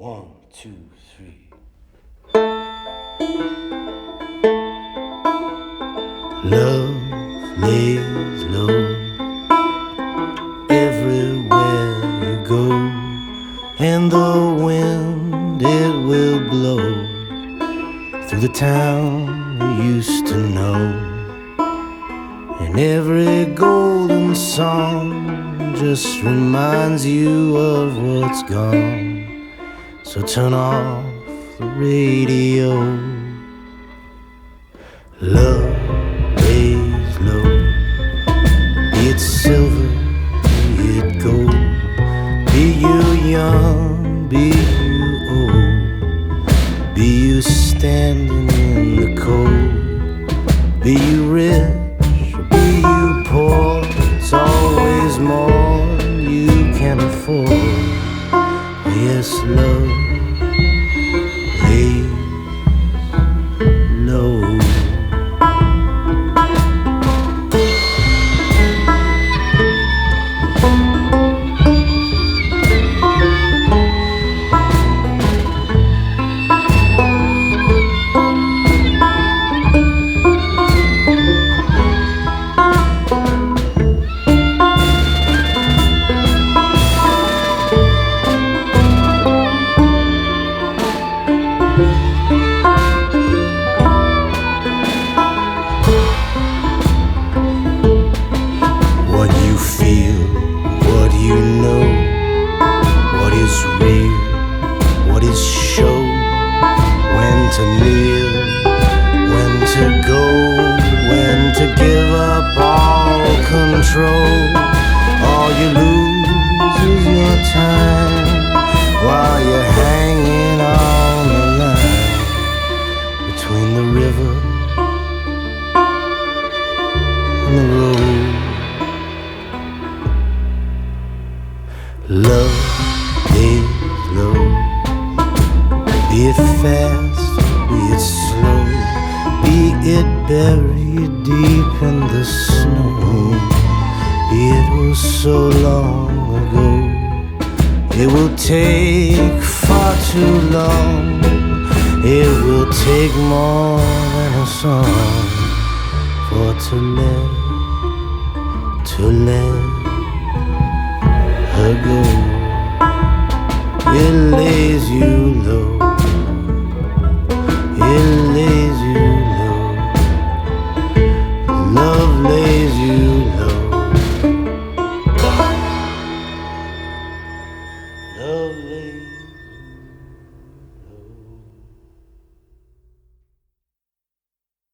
One, two, three. Love lays low everywhere you go, and the wind it will blow through the town you used to know. And every golden song just reminds you of what's gone. So turn off the radio. Love lays low. Be it silver, be it gold. Be you young, be you old. Be you standing in the cold. Be you rich, love time while you're hanging on the line between the river and the road. Love is low. Be it fast, be it slow, be it buried deep in the snow. It oh so long ago. It will take far too long. It will take more than a song for to let, to let her go. It